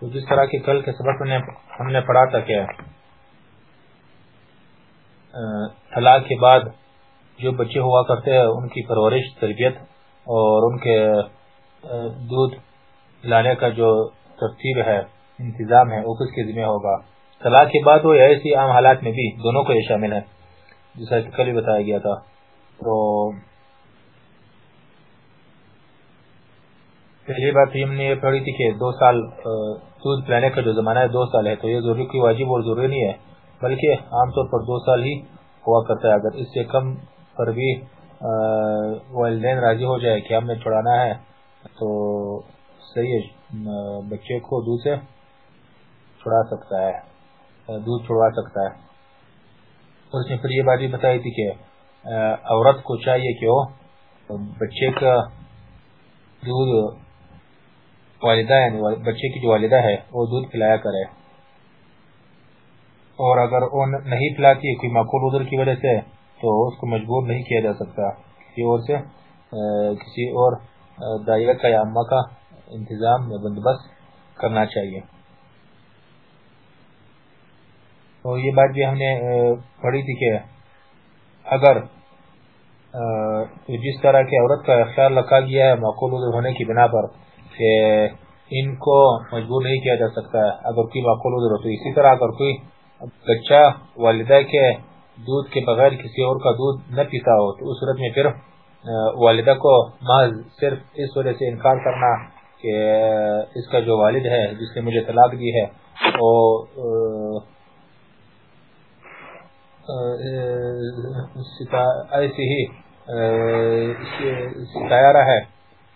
تو جس طرح کی کل کے سبق میں ہم نے پڑھا تھا کہ طلاق کے بعد جو بچے ہوا کرتے ہیں، ان کی پرورش، تربیت اور ان کے دودھ لانے کا جو ترتیب ہے، انتظام ہے، وہ کس کے ذمہ ہوگا؟ طلاق کے بعد وہ ایسی عام حالات میں بھی دونوں کو یہ شامل ہے، جیسا کہ کل ہی بتایا گیا تھا۔ تو پہلی بات ہم نے یہ پڑھی تھی کہ دو سال دودھ پلانے کا جو زمانہ ہے، دو سال ہے، تو یہ ضروری کوئی واجب اور ضروری نہیں ہے، بلکہ عام طور پر دو سال ہی ہوا کرتا ہے۔ اگر اس سے کم پر بھی والدین راضی ہو جائے کہ ہم نے چھڑانا ہے، تو صحیح ہے بچے کو دودھ سے چھڑا سکتا ہے دودھ چھڑوا سکتا ہے۔ اس نے پھر یہ بات بھی بتائی تھی کہ عورت کو چاہیے کہ وہ بچے کا دودھ والدہ یعنی بچے کی جو والدہ ہے، وہ دودھ پلایا کرے۔ اور اگر وہ نہیں پلاتی، کوئی معقول ادھر کی وجہ سے، تو اس کو مجبور نہیں کیا جا سکتا۔ کسی اور سے کسی اور دائرہ کا یا امہ کا انتظام یا بندوبست کرنا چاہیے۔ تو یہ بات بھی ہم نے پڑھی تھی کہ اگر جس طرح کی عورت کا خیال رکھا گیا ہے معقول ادھر ہونے کی بنا پر کہ ان کو مجبور نہیں کیا جا سکتا ہے۔ اگر کوئی معقول ادھر ہو تو اسی طرح اگر کوئی بچہ والدہ کے دودھ کے بغیر کسی اور کا دودھ نہ پیتا ہو تو اس صورت میں پھر والدہ کو محض صرف اس وجہ سے انکار کرنا کہ اس کا جو والد ہے، جس نے مجھے طلاق دی ہے، وہ ایسی ہی ستایا رہا ہے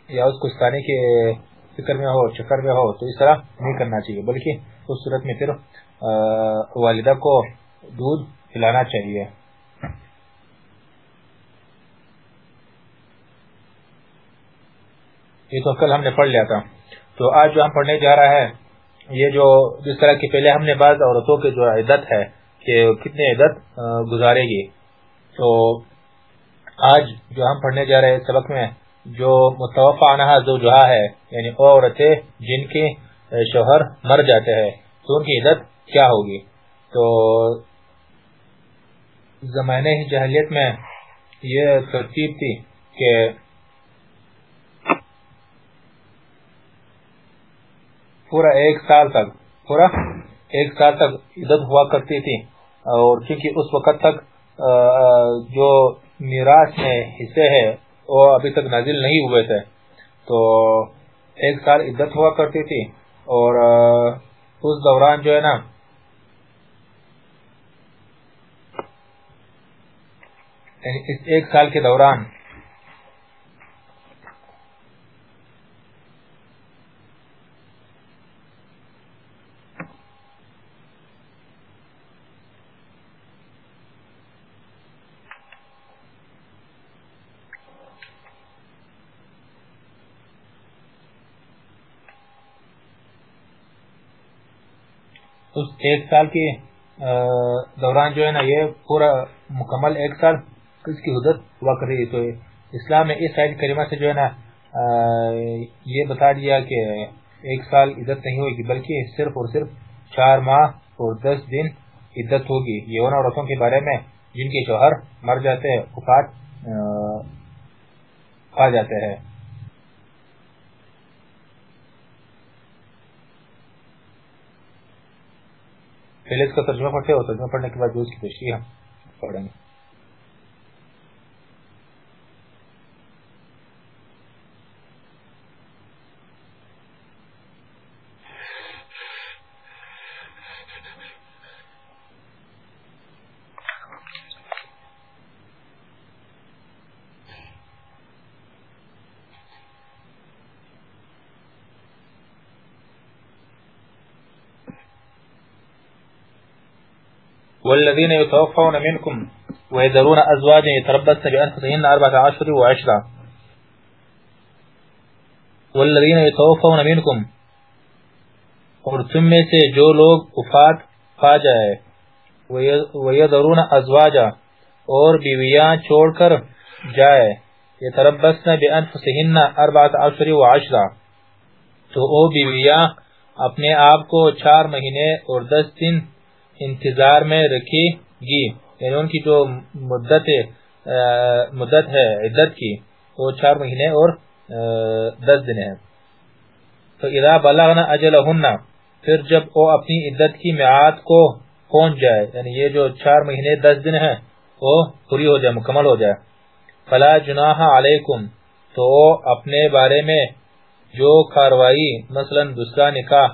یا اس کو ستانے کے فکر میں ہو، چکر میں ہو، تو اس طرح نہیں کرنا چاہیے۔ بلکہ اس صورت میں پھر والدہ کو دودھ پلانا چاہیے۔ یہ تو کل ہم نے پڑھ لیا تھا۔ تو آج جو ہم پڑھنے جا رہا ہے، یہ جو جس طرح کی پہلے ہم نے بعض عورتوں کے جو عدت ہے کہ کتنے عدت گزارے گی۔ تو آج جو ہم پڑھنے جا رہے سبق میں جو متوفع عنہ زوجہ ہے یعنی وہ عورتیں جن کے شوہر مر جاتے ہیں، تو ان کی عدت کیا ہوگی؟ تو زمانے جہلیت میں یہ ترتیب تھی کہ پورا ایک سال تک، پورا ایک سال تک عدت ہوا کرتی تھی۔ اور کیونکہ اس وقت تک جو میراث میں حصے ہیں وہ ابھی تک نازل نہیں ہوئے تھے۔ تو ایک سال عدت ہوا کرتی تھی اور اس دوران جو ہے نا یعنی ایک سال کے دوران اس ایک سال کے دوران جو ہے نا، یہ پورا مکمل ایک سال اس کی حدت ہوا کر رہی تو اسلام میں اس آیت کریمہ سے جو ہے نا یہ بتا دیا کہ ایک سال عدت نہیں ہوگی، بلکہ صرف اور صرف چار ماہ اور دس دن عدت ہوگی۔ یہ ان عورتوں کے بارے میں جن کے شوہر مر جاتے ہیں وفات آ جاتے ہیں۔ پہلے اس کا ترجمہ پڑھتے ہو ترجمہ پڑھنے کے بعد جو اس کی تشریح ہم پڑھیں گے۔ والذین یتوفون منکم ویذرون ازواج یتربصن بانفسهن اربعة اشهر وعشرا والذین یتوفون منکم اور تم میں سے جو لوگ وفات پا جائے ویذرون ازواج اور بیویاں چھوڑ کر جائے، یتربصن بانفسهن اربعة اشهر وعشرا تو او بیویاں، اپنے آپ کو چار مہینے اور دس دن انتظار میں رکھے گی۔ یعنی ان کی جو مدت مدت ہے، عدت کی، وہ چار مہینے اور دس دن ہے تو اذا بلغنا اجلہن پھر جب وہ اپنی عدت کی میعاد کو پہنچ جائے یعنی یہ جو چار مہینے، دس دن ہے وہ پوری ہو جائے، مکمل ہو جائے۔ فلا جناح علیکم، تو اپنے بارے میں جو کاروائی، مثلا دوسرا نکاح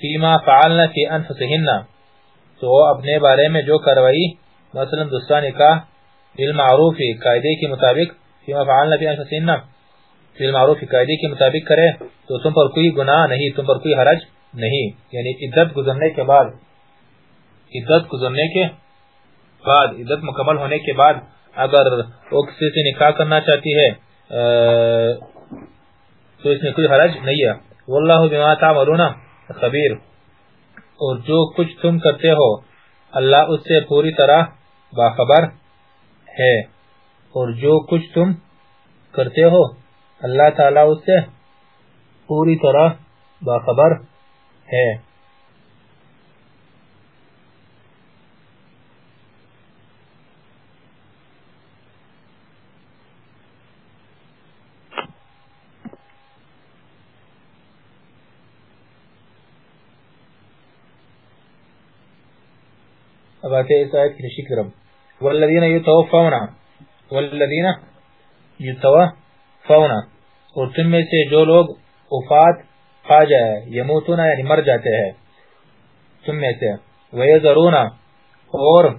فیما فعلنا فی انفسهن تو اپنے بارے میں جو کاروائی مثلا دوسرا نکاح، بالمعروف، قاعدے کے مطابق، فیما فعلنا فی انفسهن بالمعروف، قاعدے کے مطابق کرے، تو تم پر کوئی گناہ نہیں، تم پر کوئی حرج نہیں. یعنی عدت گزرنے کے بعد، عدت گزرنے کے بعد، عدت مکمل ہونے کے بعد، اگر وہ کسی سے نکاح کرنا چاہتی ہے تو اس میں کوئی حرج نہیں ہے. واللہ بما تعملون. خبیر۔ اور جو کچھ تم کرتے ہو، اللہ اس سے پوری طرح باخبر ہے۔ اور جو کچھ تم کرتے ہو، اللہ تعالیٰ اس سے پوری طرح باخبر ہے۔ اب اس آیت کی نشی کرم والذین یتوفون والذین یتوفون اور تم میں سے جو لوگ وفات پا جائے، یموتون یعنی مر جاتے ہیں، تم میں سے۔ ویذرون اور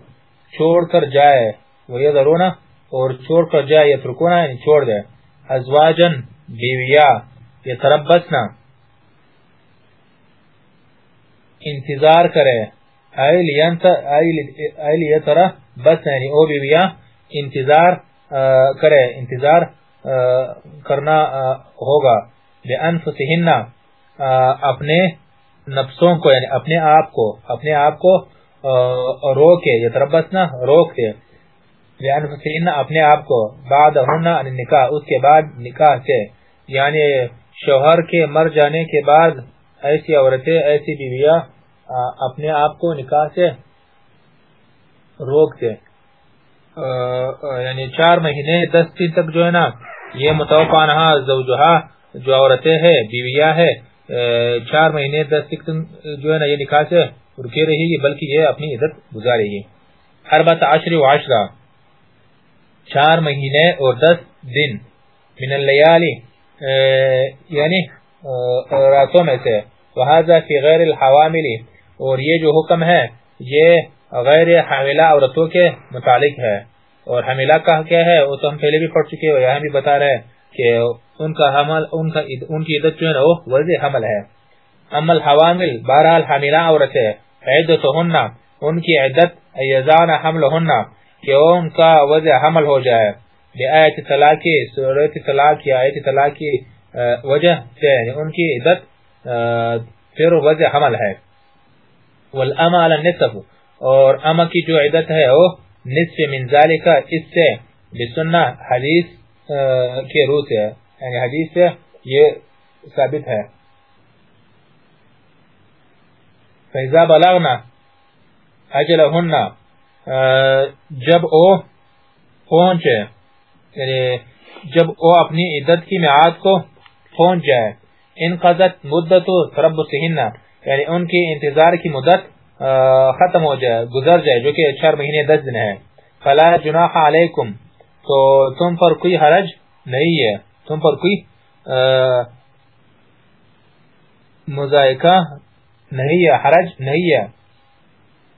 چھوڑ کر جائے۔ ویذرون اور چھوڑ کر جائے، یترکون یعنی چھوڑ دے۔ ازواجن بیویا یتربسنا انتظار کرے طرح بس یعنی او بی بیویا انتظار کرے انتظار کرنا ہوگا بانفسہن اپنے نفسوں کو یعنی اپنے آپ کو اپنے آپ کو روکے یتربسنا روک دے بانفسہن اپنے آپ کو بعد ہونا نکاح اس کے بعد نکاح سے یعنی شوہر کے مر جانے کے بعد ایسی عورتیں ایسی بیویاں اپنے آپ کو نکاح سے روک دے یعنی چار مہینے، دس دن تک جو ہے نا، یہ متوقع زوجہا جو عورتیں ہیں، بیویاں ہے چار مہینے، دس دن جو ہے نا، یہ نکاح سے رکے رہی گی بلکہ یہ اپنی عزت گزارے۔ گی اربت عشر و عشرہ۔ چار مہینے اور دس دن۔ من اللیالی یعنی راتوں میں سے۔ وہذا فی غیر الحواملی اور یہ جو حکم ہے، یہ غیر حاملہ عورتوں کے متعلق ہے۔ اور حاملہ کا کیا ہے، وہ تو ہم پہلے بھی پڑھ چکے یہاں بھی بتا رہے کہ ان کا حمل، ان کا ان کی عدت جو ہے وہ وضع حمل ہے۔ اما الحوامل، بہرحال حاملہ عورتیں عدتهن ان کی عدت ایزان حملهن کہ ان کا وضع حمل ہو جائے۔ بے آیت طلاق سورت طلاق یا آیت طلاق کی وجہ سے یعنی ان کی عدت پھر وضع حمل ہے۔ والاما على النصف اور اما کی جو عدت ہے وہ نصف من ذالک اس سے. بسنہ حدیث کے روح سے یعنی حدیث سے یہ ثابت ہے. فیضا بلغنا اجلہن جب او پہنچے یعنی جب او اپنی عدت کی معاد کو پہنچ جائے. ان قضت مدت تربصہن یعنی ان کی انتظار کی مدت ختم ہو جائے، گزر جائے، جو کہ چار مہینے، دس دن ہے فلا جناح علیکم، تو تم پر کوئی حرج نہیں ہے۔ تم پر کوئی مزائقہ نہیں ہے، حرج نہیں ہے۔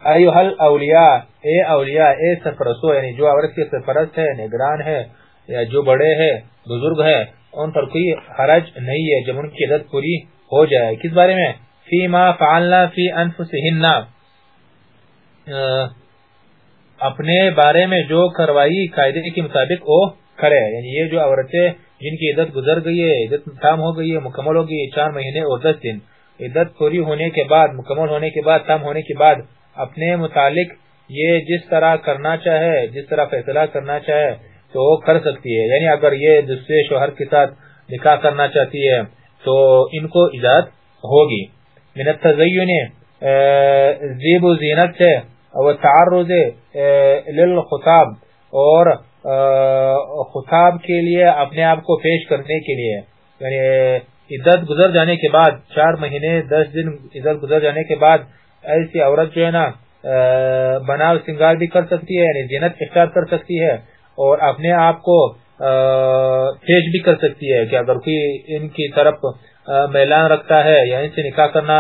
ایوہ الاولیاء، اے اولیاء، اے سرپرستو یعنی جو عورت کے سرپرست ہے نگران ہے یا جو بڑے ہے بزرگ ہے ان پر کوئی حرج نہیں ہے جب ان کی عدد پوری ہو جائے۔ کس بارے میں؟ فی ما فعلنا فی انفسهن اپنے بارے میں جو کروائی قاعدے کے مطابق وہ کرے۔ یعنی یہ جو عورتیں جن کی عدت گزر گئی ہے، عدت تام ہو گئی ہے، مکمل ہو گئی ہے، چار مہینے اور دس دن۔ عدت پوری ہونے کے بعد، مکمل ہونے کے بعد، تام ہونے کے بعد اپنے متعلق یہ جس طرح کرنا چاہے، جس طرح فیصلہ کرنا چاہے تو وہ کر سکتی ہے۔ یعنی اگر یہ دوسرے شوہر کے ساتھ نکاح کرنا چاہتی ہے تو ان کو اجازت ہوگی۔ من التزین زیب و زینت سے و تعرض للخطاب، اور خطاب کے لیے، اپنے آپ کو پیش کرنے کے لیے۔ یعنی عدت گزر جانے کے بعد، چار مہینے، دس دن عدت گزر جانے کے بعد، ایسی عورت جو ہے نا بنا سنگار بھی کر سکتی ہے یعنی زینت اختیار کر سکتی ہے، اور اپنے آپ کو پیش بھی کر سکتی ہے کہ اگر کوئی ان کی طرف میلان رکھتا ہے یا ان سے نکاح کرنا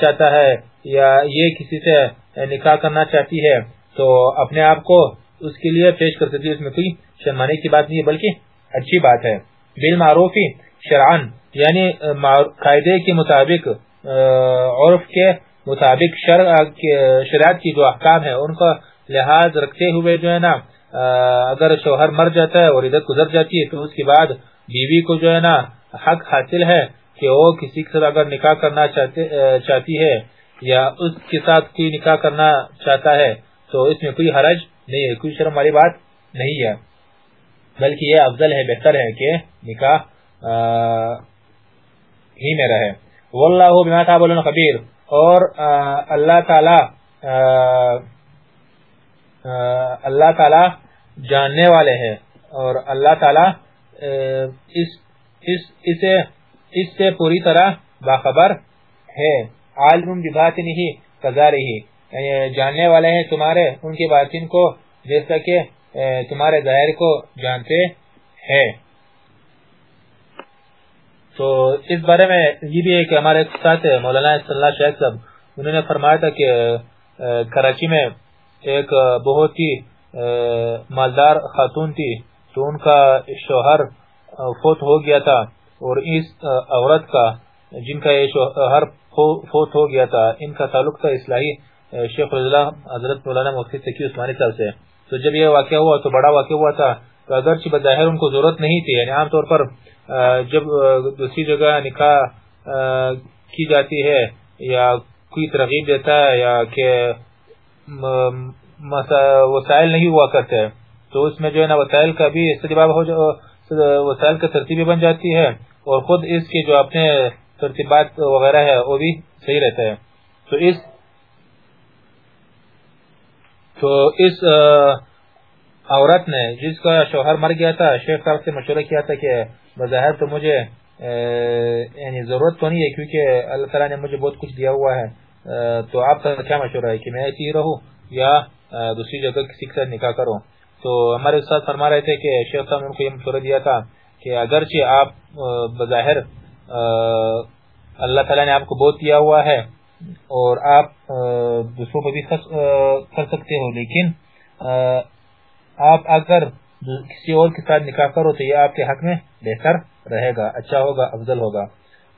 چاہتا ہے، یا یہ کسی سے نکاح کرنا چاہتی ہے، تو اپنے آپ کو اس کے لیے پیش کر سکتی ہے، اس میں کوئی شرمانے کی بات نہیں ہے، بلکہ اچھی بات ہے۔ بالمعروفی شرعن یعنی قاعدے کے مطابق عرف کے مطابق شریعت کی جو احکام ہے ان کا لحاظ رکھتے ہوئے جو ہے نا اگر شوہر مر جاتا ہے اور عدت گزر جاتی ہے، تو اس کے بعد بیوی کو جو ہے نا، حق حاصل ہے کہ وہ کسی کے ساتھ اگر نکاح کرنا چاہتی ہے یا اس کے ساتھ کوئی نکاح کرنا چاہتا ہے، تو اس میں کوئی حرج نہیں ہے، کوئی شرم والی بات نہیں ہے۔ بلکہ یہ افضل ہے، بہتر ہے کہ نکاح ہی میں رہے۔ واللہ بما تعملون خبیر۔ اور اللہ تعالی اللہ تعالی جاننے والے ہیں۔ اور اللہ تعالی اس اس، اسے اس سے پوری طرح باخبر ہے۔ عالم بباطنہ کذارہ یعنی جاننے والے ہیں تمہارے، ان کے باطن کو جیسا کہ تمہارے ظاہر کو جانتے ہیں۔ تو اس بارے میں یہ بھی ہے کہ ہمارے ساتھ مولانا صلی اللہ شیخ صاحب انہوں نے فرمایا تھا کہ کراچی میں ایک بہت ہی مالدار خاتون تھی۔ تو ان کا شوہر فوت ہو گیا تھا۔ اور اس عورت کا جن کا یہ شوہر فوت ہو گیا تھا، ان کا تعلق تھا اصلاحی شیخ رضی اللہ حضرت مولانا مفتی تقی عثمانی صاحب سے۔ تو جب یہ واقعہ ہوا تو بڑا واقعہ ہوا تھا۔ تو اگرچہ بظاہر ان کو ضرورت نہیں تھی یعنی عام طور پر جب دوسری جگہ نکاح کی جاتی ہے یا کوئی ترغیب دیتا ہے یا کہ وسائل نہیں ہوا کرتے، تو اس میں جو ہے نا وسائل کا بھی استجباب ہو وسائل کا ترتیبی بن جاتی ہے اور خود اس کے جو اپنے ترتیبات وغیرہ ہے، وہ بھی صحیح رہتا ہے۔ تو اس تو اس عورت نے جس کا شوہر مر گیا تھا، شیخ صاحب سے مشورہ کیا تھا کہ بظاہر تو مجھے یعنی ضرورت تو نہیں ہے کیونکہ اللہ تعالیٰ نے مجھے بہت کچھ دیا ہوا ہے۔ تو آپ کا کیا مشورہ ہے کہ میں ایسی ہی رہوں یا دوسری جگہ کسی کے ساتھ نکاح کروں؟ تو ہمارے استاد فرما رہے تھے کہ شیخ صاحب ان کو یہ مشورہ دیا تھا کہ اگرچہ آپ بظاہر اللہ تعالیٰ نے آپ کو بہت دیا ہوا ہے اور آپ دوسروں کو بھی کر سکتے ہو، لیکن آپ اگر کسی اور کے ساتھ نکاح کرو تو یہ آپ کے حق میں بہتر رہے گا اچھا ہوگا، افضل ہوگا۔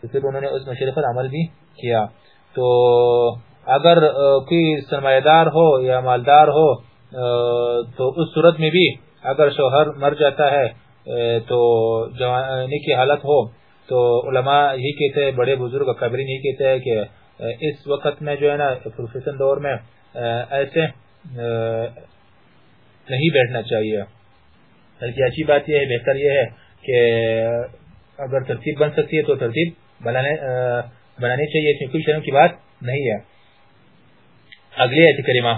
تو پھر انہوں نے اس مشورے پر عمل بھی کیا۔ تو اگر کوئی سرمایہ دار ہو یا مالدار ہو تو اس صورت میں بھی اگر شوہر مر جاتا ہے تو جوانی کی حالت ہو، تو علماء یہی کہتے ہیں، بڑے بزرگ قبرین یہی کہتے ہیں کہ اس وقت میں جو ہے نا پروفیشن دور میں ایسے نہیں بیٹھنا چاہیے۔ بلکہ اچھی بات یہ ہے، بہتر یہ ہے کہ اگر ترتیب بن سکتی ہے تو ترتیب بنانی چاہیے اس میں کوئی شرم کی بات نہیں ہے۔ اگلی ایت کریمہ۔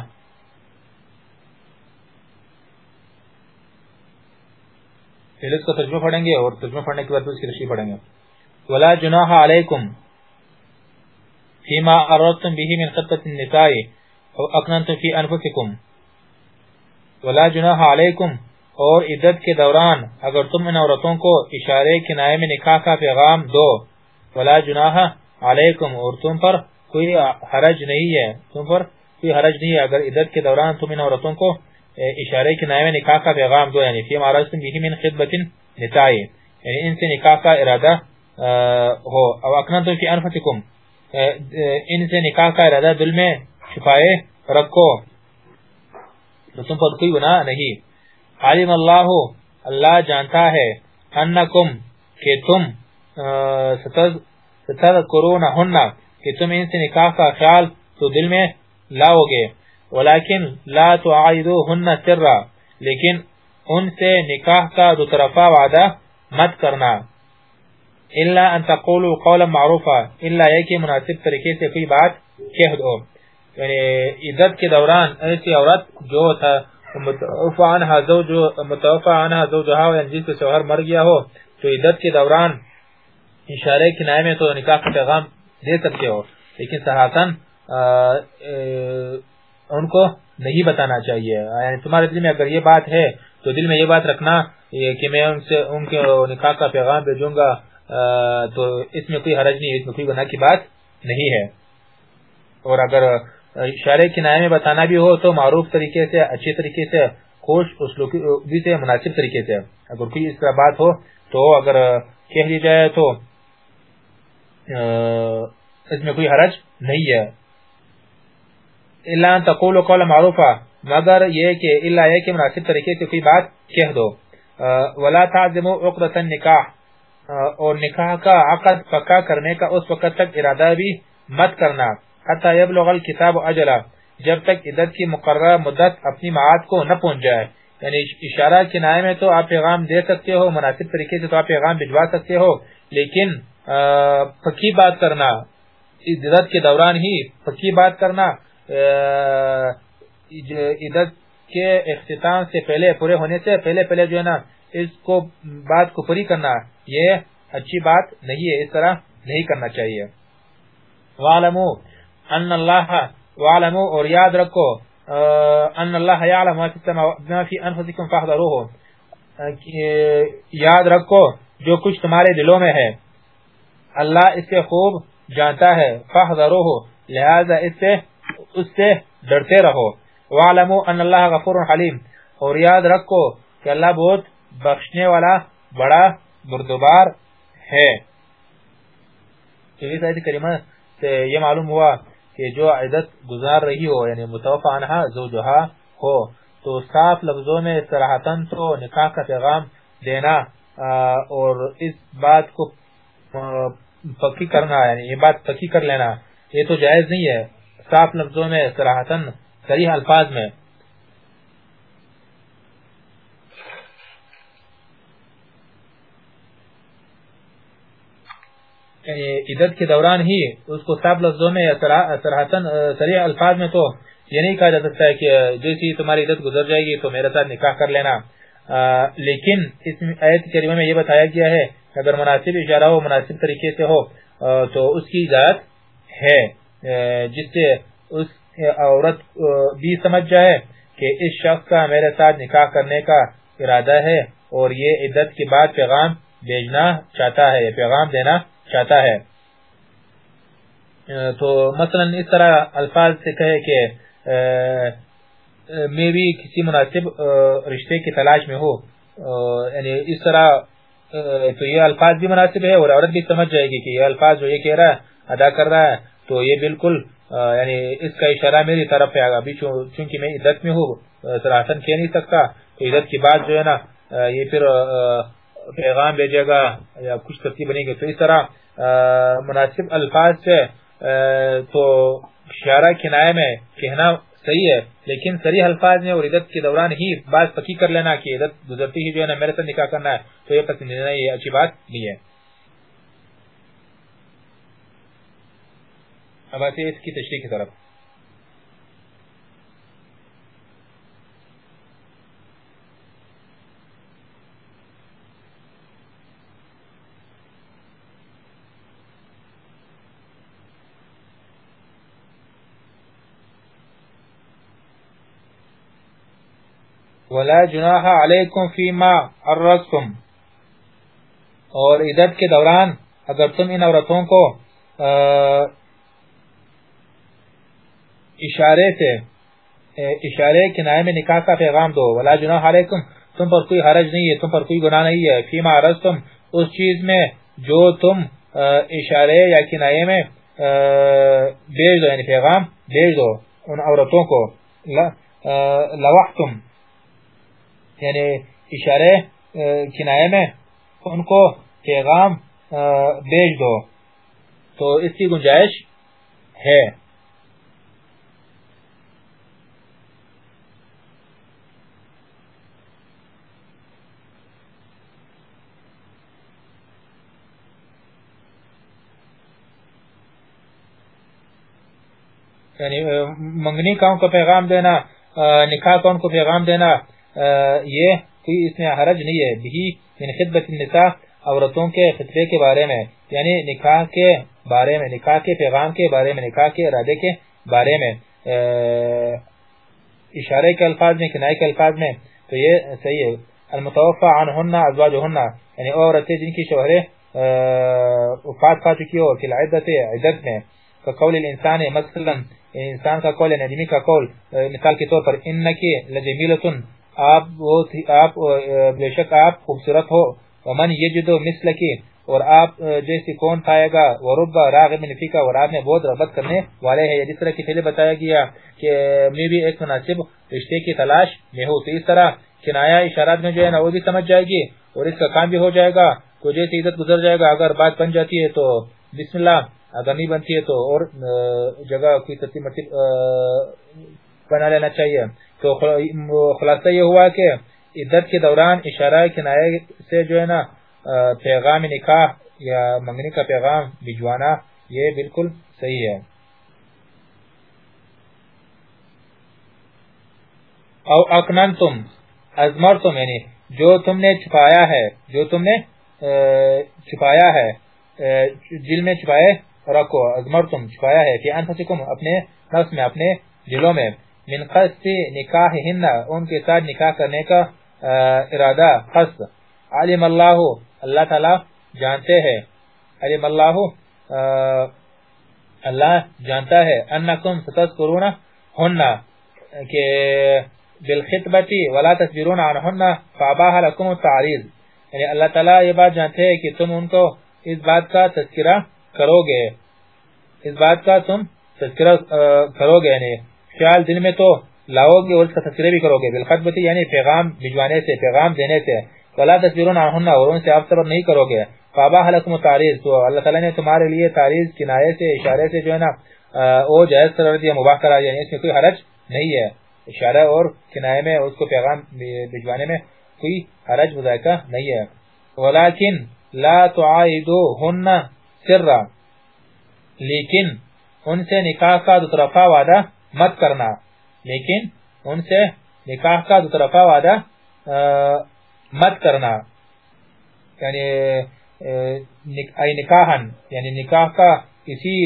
پہلے اس کا ترجمہ پڑھیں گے اور ترجمہ پڑھنے کے بعد اس کی تشریح پڑھیں گے۔ ولا جناح علیکم فيما اردتم به من خطة النساء او اقننتم في انفسكم ولا جناح علیکم اور عدت کے دوران اگر تم ان عورتوں کو اشارے کنائے میں نکاح کا پیغام دو، ولا جناح علیکم اور تم پر کوئی حرج نہیں ہے، تم پر کوئی حرج نہیں ہے۔ اگر عدت کے دوران تم ان عورتوں کو اشارے کنائے میں نکاح کا پیغام دو یعنی فیم عرضتم به من خطبت نتائی یعنی ان سے نکاح کا ارادہ ہو۔ او اکنتم فی انفتکم ان سے نکاح کا ارادہ دل میں چھپائے رکھو۔ تو تم پر کوئی گناہ نہیں۔ علم اللہ اللہ جانتا ہے، انکم، کہ تم ستذکرون ہننا کہ تم ان سے نکاح کا خیال تو دل میں لاؤ گے۔ ولیکن لا تعایدو ہن سر لیکن ان سے نکاح کا دو طرفہ وعدہ مت کرنا۔ الا ان تقولوا قولا معروفا، الا ایک مناسب طریقے سے کوئی بات کہہ دو۔ یعنی عدت کے دوران ایسی عورت جو تھا متوفى عنها زوج متوفى عنها زوجها یعنی جس کا شوہر مر گیا ہو، تو عدت کے دوران اشارے کنائے میں تو نکاح کا پیغام دے سکتے ہو۔ لیکن صحاتن ان کو نہیں بتانا چاہیے۔ یعنی تمہارے دل میں اگر یہ بات ہے، تو دل میں یہ بات رکھنا کہ میں ان سے، ان کے نکاح کا پیغام بھیجوں گا تو اس میں کوئی حرج نہیں، اس میں کوئی گناہ کی بات نہیں ہے۔ اور اگر اشارے کنائے میں بتانا بھی ہو، تو معروف طریقے سے، اچھے طریقے سے، خوش اسلوبی سے، مناسب طریقے سے۔ اگر کوئی اس طرح بات ہو، تو اگر کہہ لی جائے تو اس میں کوئی حرج نہیں ہے۔ اللہ تقول قول معروفہ مگر یہ کہ اللہ یہ کہ مناسب طریقے سے کوئی بات کہہ دو. ولا تعظموا عقدۃ النکاح. اور نکاح کا عقد پکا کرنے کا اس وقت تک ارادہ بھی مت کرنا. حتی یبلغ الكتاب اجلا، جب تک عدت کی مقررہ مدت اپنی معاد کو نہ پہنچ جائے. یعنی اشارہ کنائے میں تو آپ پیغام دے سکتے ہو، مناسب طریقے سے تو آپ پیغام بھجوا سکتے ہو، لیکن پکی بات کرنا، عدت کے دوران ہی پکی بات کرنا عدت کے اختتام سے پہلے، پورے ہونے سے پہلے پہلے جو ہے نا، اس کو بات کو پوری کرنا، یہ اچھی بات نہیں ہے، اس طرح نہیں کرنا چاہیے۔ وعلمو ان اللہ وعلمو اور یاد رکھو ان اللہ یعلم ما فی انفسکم فاحذروه یاد رکھو، جو کچھ تمہارے دلوں میں ہے، اللہ اس سے خوب جانتا ہے فاحذروه لہذا اس سے اس سے ڈرتے رہو۔ وعلمو ان اللہ غفور حلیم۔ اور یاد رکھو کہ اللہ بہت بخشنے والا بڑا بردبار ہے۔ اس آیت کریمہ سے یہ معلوم ہوا کہ جو عدت گزار رہی ہو یعنی متوفع عنہ، زوجہا ہو، تو صاف لفظوں میں صراحتاً تو نکاح کا پیغام دینا اور اس بات کو پکی کرنا یعنی یہ بات پکی کر لینا، یہ تو جائز نہیں ہے۔ صاف لفظوں میں صراحتاً صریح الفاظ میں۔ یعنی عدت کے دوران ہی اس کو صاف لفظوں میں صراحتاً صریح الفاظ میں تو یہ نہیں کہا جا سکتا ہے کہ جیسی تمہاری عدت گزر جائے گی تو میرے ساتھ نکاح کر لینا۔ لیکن اس آیت کریمہ میں یہ بتایا گیا ہے کہ اگر مناسب اشارہ ہو، مناسب طریقے سے ہو تو اس کی اجازت ہے۔ جس سے اس عورت بھی سمجھ جائے کہ اس شخص کا میرے ساتھ نکاح کرنے کا ارادہ ہے اور یہ عدت کے بعد پیغام بھیجنا چاہتا ہے پیغام دینا چاہتا ہے۔ تو مثلا اس طرح الفاظ سے کہے کہ میں بھی کسی مناسب رشتے کی تلاش میں ہو یعنی اس طرح تو یہ الفاظ بھی مناسب ہے اور عورت بھی سمجھ جائے گی کہ یہ الفاظ جو یہ کہہ رہا ہے، ادا کر رہا ہے۔ تو یہ بالکل یعنی اس کا اشارہ میری طرف ہے۔ ابھی چونکہ میں عدت میں ہوں سراحتن کہہ نہیں سکتا۔ تو عدت کی بات جو ہے نا یہ پھر پیغام بھیجے گا یا کچھ ترتیب بنے گی تو اس طرح مناسب الفاظ سے تو اشارہ کنائے میں کہنا صحیح ہے، لیکن صریح الفاظ میں اور عدت کے دوران ہی بات پکی کر لینا کہ عدت گزرتی ہی جو ہے نا، میرے ساتھ نکاح کرنا ہے، تو یہ پسندیدہ یہ اچھی بات نہیں ہے۔ اب آتے ہیں اس کی تشریح کی طرف ولا جناح علیکم فیما عرضتم اور عدت کے دوران اگر تم ان عورتوں کو اشارے سے اشارے کنائے میں نکاح کا پیغام دو۔ ولا جناح علیکم تم پر کوئی حرج نہیں ہے، تم پر کوئی گناہ نہیں ہے۔ فیما عرضتم، اس چیز میں جو تم اشارے یا کنائے میں بھیج دو یعنی پیغام بھیج دو ان عورتوں کو۔ لوحتم یعنی اشارے کنائے میں ان کو پیغام بیج دو۔ تو اس کی گنجائش ہے۔ یعنی منگنی کون کو پیغام دینا نکاح کون کو پیغام دینا یہ کوئی اس میں حرج نہیں ہے۔ بھی من خدمت النساء، عورتوں کے خطبے کے بارے میں یعنی نکاح کے بارے میں، نکاح کے پیغام کے بارے میں، نکاح کے ارادے کے بارے میں اشارے کے الفاظ میں کنائے کے الفاظ میں، تو یہ صحیح ہے۔ المتوفى عنہن، ازواجہن یعنی عورتیں جن کی شوہریں وفات پا چکی ہو، فی العدت، عدت میں۔ قول الانسان مثلا انسان کا قول ندمی کا قول مثال کے طور پر انکی لجمیلتن آپ آپ بے شک آپ خوبصورت ہو ومن یجدو مثلکی اور آپ جیسی کون پائے گا ورب راغب نفیقہ اور آپ میں بہت رغبت کرنے والے ہیں جس طرح کی پہلے بتایا گیا کہ میں بھی ایک مناسب رشتے کی تلاش میں ہوں تو اس طرح کنایا اشارات میں جو ہے نا وہ بھی سمجھ جائے گی اور اس کا کام بھی ہو جائے گا تو جیسی عزت گزر جائے گا اگر بات بن جاتی ہے تو بسم اللہ اگر نہیں بنتی ہے تو اور جگہ کوئی ترتیب مرتب بنا لینا چاہیے۔ تو خلاصہ یہ ہوا کہ عدت کے دوران اشارہ کنائے سے جو ہے نا پیغام نکاح یا منگنی کا پیغام بھجوانا یہ بالکل صحیح ہے۔ او اکننتم، ازمرتم یعنی جو تم نے چھپایا ہے، جو تم نے چھپایا ہے دل میں چھپائے رکھو ازمرتم چھپایا ہے کہ انفسکم، اپنے نفس میں، اپنے دلوں میں، من قصد نکاح ہن ان کے ساتھ نکاح کرنے کا ارادہ، قصد۔ علم اللہ اللہ تعالی جانتے ہیں۔ علم اللہ اللہ جانتا ہے۔ انکم ستذکرون ہن، کہ بالخطبتی ولا تصبرون عنہن فاباہ لکم التعریض۔ یعنی اللہ تعالی یہ بات جانتے ہیں کہ تم ان کو اس بات کا تذکرہ کرو گے۔ اس بات کا تم تذکرہ کرو گے یعنی خیال دل میں تو لاؤ گے اور اس کا تذکرہ بھی کرو گے۔ بالخطبتی یعنی پیغام بھجوانے سے، پیغام دینے سے۔ ولا تصویرون عنہن اور ان سے آپ صبر نہیں کرو گے۔ فابا حلکم تعریض تو اللہ تعالی نے تمہارے لیے تعریض، کنایے سے، اشارے سے جو ہے نا او جائز قرار دیا، مباح قرار یعنی اس میں کوئی حرج نہیں ہے۔ اشارہ اور کنایے میں اس کو پیغام بھجوانے میں کوئی حرج، مذائقہ نہیں ہے۔ ولیکن لا تعائدوهن سرا، لیکن ان سے نکاح کا دو وعدہ مت کرنا۔ لیکن ان سے نکاح کا دو وعدہ مت کرنا۔ یعنی نکاحن یعنی نکاح کا اسی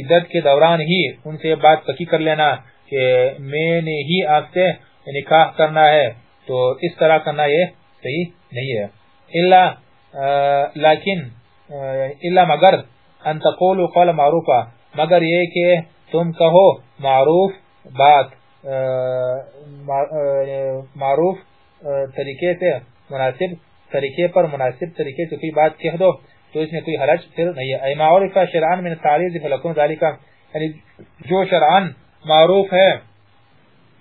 عدت کے دوران ہی ان سے بات پکی کر لینا کہ میں نے ہی آپ سے نکاح کرنا ہے، تو اس طرح کرنا یہ صحیح نہیں ہے۔ اللہ لیکن اللہ مگر ان تقولوا قول معروفا، مگر یہ کہ تم کہو معروف بات معروف طریقے سے، مناسب طریقے پر، مناسب طریقے سے کوئی بات کہہ دو تو اس میں کوئی حرج پھر نہیں ہے۔ ایما عرفا شرعان من تعریض فلکم ذالکا یعنی جو شرعان معروف ہے،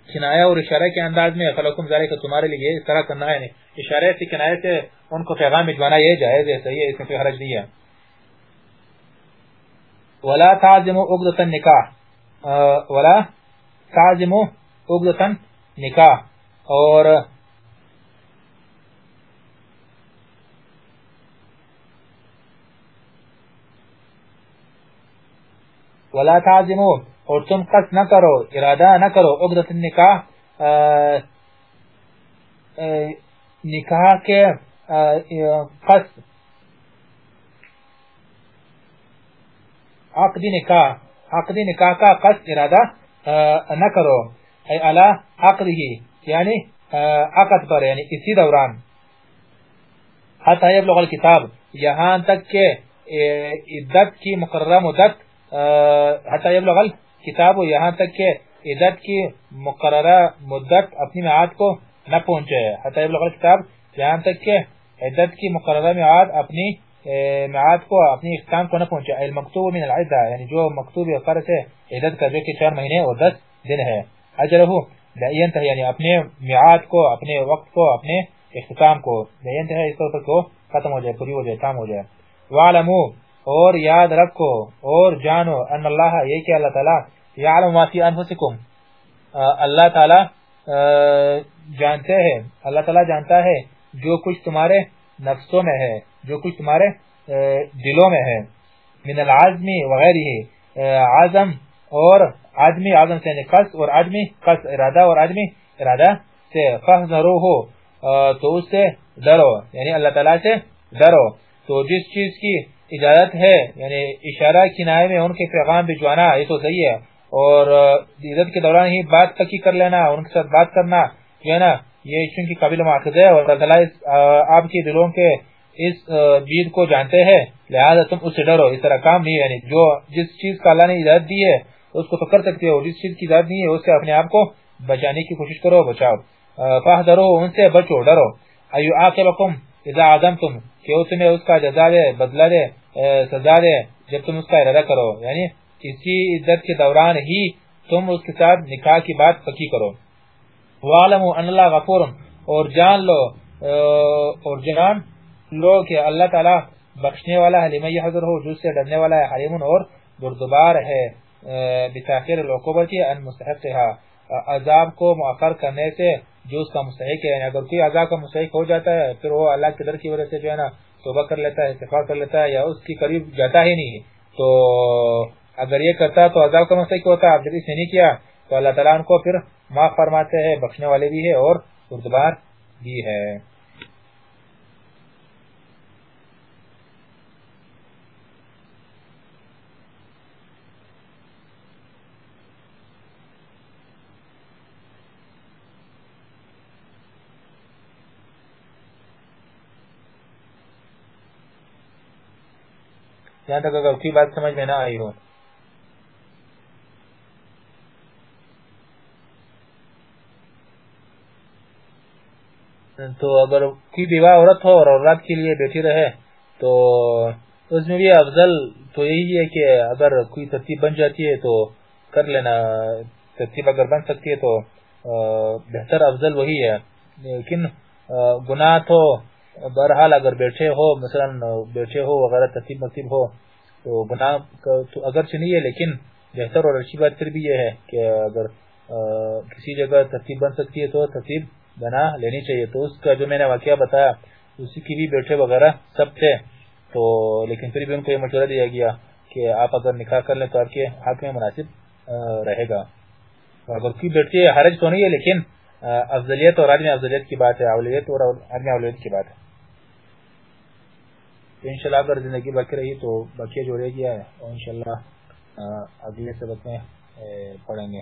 کنایہ اور اشارہ کے انداز میں، فلکم ذالکا تمہارے لیے، اس طرح کرنا ہے یعنی اشارے سے، کنایہ سے ان کو پیغام اجوانا یہ جائز ہے، صحیح ہے، اس میں کوئی حرج نہیں ہے۔ ولا تعزموا عقدۃ النکاح ولا تعزموا عقدۃ النکاح اور ولا تعزموا، اور تم قصد نہ کرو، ارادہ نہ کرو عقدۃ النکاح نکاح کے قصد عقد نکاح. عقد نکاح کا قصد ارادہ نہ کرو. اے علا عقد ہی یعنی عقد پر یعنی اسی دوران. حتی یبلغ الكتاب یہاں تک کہ عدت کی مقررہ مدت حتی یبلغ الكتاب یہاں تک کہ عدت کی مقررہ مدت اپنی معاد کو نہ پہنچے. حتی یبلغ الكتاب یہاں تک کہ عدت کی مقررہ معاد اپنی معاد کو اپنی اختام کو نہ پہنچے المکتوب من العدہ یعنی جو مکتوب فرض ہے عدت کا جو کہ چار مہینے اور دس دن ہے۔ اجرہو بینتہ یعنی اپنے میعاد کو، اپنے وقت کو، اپنے اختتام کو۔ بینتہ اس طور پر ختم ہو جائے، پوری ہو جائے، تام ہو جائے۔ وعلمو اور یاد رکھو، اور جانو ان اللہ، یہ کہ اللہ تعالی یعلم ما فی انفسکم۔ اللہ تعالی جانتے ہیں، اللہ تعالی جانتا ہے جو کچھ تمہارے نفسوں میں ہے، جو کچھ تمہارے دلوں میں ہے۔ من العزم وغیرہ عزم اور آدمی عزم سے یعنی قصد اور آدمی قصد ارادہ اور آدمی ارادہ سے۔ فہذروہ تو اس سے ڈرو یعنی اللہ تعالی سے ڈرو۔ تو جس چیز کی اجازت ہے یعنی اشارہ کنائے میں، ان کے پیغام بھجوانا، یہ تو صحیح ہے۔ اور عزت کے دوران ہی بات پکی کر لینا، ان کے ساتھ بات کرنا، جو ہے نا یہ چونکہ قابل ماخذ ہے اور اللہ آپ کے دلوں کے اس بید کو جانتے ہیں۔ لہذا تم اس سے ڈرو، اس طرح کام نہیں یعنی جو جس چیز کا اللہ نے اجازت دی ہے، اس کو تو کر سکتے ہو۔ جس چیز کی اجازت نہیں ہے، اس سے اپنے آپ کو بچانے کی کوشش کرو، بچاؤ۔ فاہدرو ان سے بچو، ڈرو۔ ایو آقبکم اذا عظمتم، کہ وہ تمہیں اس کا جزا دے، بدلہ دے سزا دے، جب تم اس کا ارادہ کرو۔ یعنی اسی عدت کے دوران ہی تم اس کے ساتھ نکاح کی بات پکی کرو۔ وعلموا ان اللہ غفور اور جان لو اور جان لو کہ اللہ تعالی بخشنے والا ہے، لمن یحضر ہو جس سے ڈرنے والا ہے حلیم اور بردبار ہے بتاخیر العقوبت ان مستحقها عذاب کو مؤخر کرنے سے جو اس کا مستحق ہے یعنی اگر کوئی عذاب کا مستحق ہو جاتا ہے، پھر وہ اللہ کے در کی وجہ سے جو ہے نا توبہ کر لیتا ہے، استغفار کر لیتا ہے، یا اس کی قریب جاتا ہی نہیں تو اگر یہ کرتا تو عذاب کا مستحق ہوتا اب جب اس نے نہیں کیا تو اللہ تعالیٰ ان کو پھر معاف فرماتے ہیں، بخشنے والے بھی ہے اور بردبار بھی ہے یہاں تک اگر کوئی بات سمجھ میں نہ آئی ہو۔ تو اگر کوئی بیوہ عورت ہو اور عورت کے لیے بیٹھی رہے، تو اس میں بھی افضل تو یہی ہے کہ اگر کوئی ترتیب بن جاتی ہے تو کر لینا، ترتیب اگر بن سکتی ہے تو بہتر افضل وہی ہے۔ لیکن گناہ تو بہرحال اگر بیٹھے ہو، مثلا بیٹھے ہو، وغیرہ ترتیب مرتیب ہو، تو گناہ تو اگرچہ نہیں ہے، لیکن بہتر اور اچھی بات پھر بھی یہ ہے کہ اگر کسی جگہ ترتیب بن سکتی ہے تو ترتیب بنا لینی چاہیے۔ تو اس کا جو میں نے واقعہ بتایا، اسی کی بھی بیٹھے وغیرہ سب تھے۔ تو لیکن پھر بھی ان کو یہ مشورہ دیا گیا کہ آپ اگر نکاح کر لیں تو آپ کے حق میں مناسب رہے گا۔ اگر کوئی بیٹھتی ہے، حرج تو نہیں ہے، لیکن افضلیت اور عدم افضلیت کی بات ہے۔ اولویت اور عدم اولویت کی بات ہے۔ انشاءاللہ اگر زندگی باقی رہی تو بقیہ جوڑے گیا ہے اور انشاءاللہ اگلے سبق میں پڑھیں گے۔